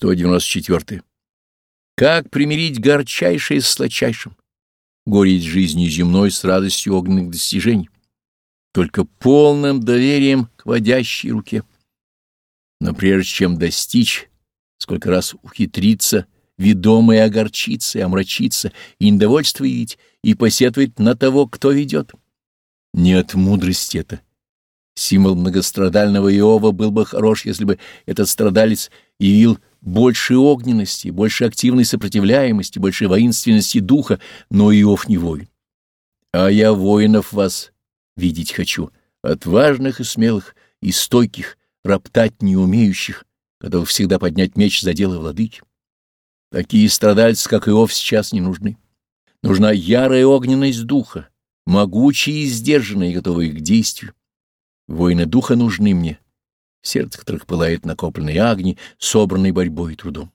194. Как примирить горчайшее с сладчайшим? Гореть жизнью земной с радостью огненных достижений? Только полным доверием к водящей руке. Но прежде чем достичь, сколько раз ухитриться, ведомое огорчиться и омрачиться, и недовольство явить, и посетовать на того, кто ведет. Не от мудрости это. Символ многострадального Иова был бы хорош, если бы этот страдалец явил больше огненности, больше активной сопротивляемости, больше воинственности духа, но Иов не воин. А я воинов вас видеть хочу, отважных и смелых, и стойких, роптать не умеющих, готовых всегда поднять меч за дело владыки. Такие страдальцы, как Иов, сейчас не нужны. Нужна ярая огненность духа, могучие и сдержанные, готовые к действию. Воины духа нужны мне, в сердце которых пылает накопленный огни, собранный борьбой и трудом.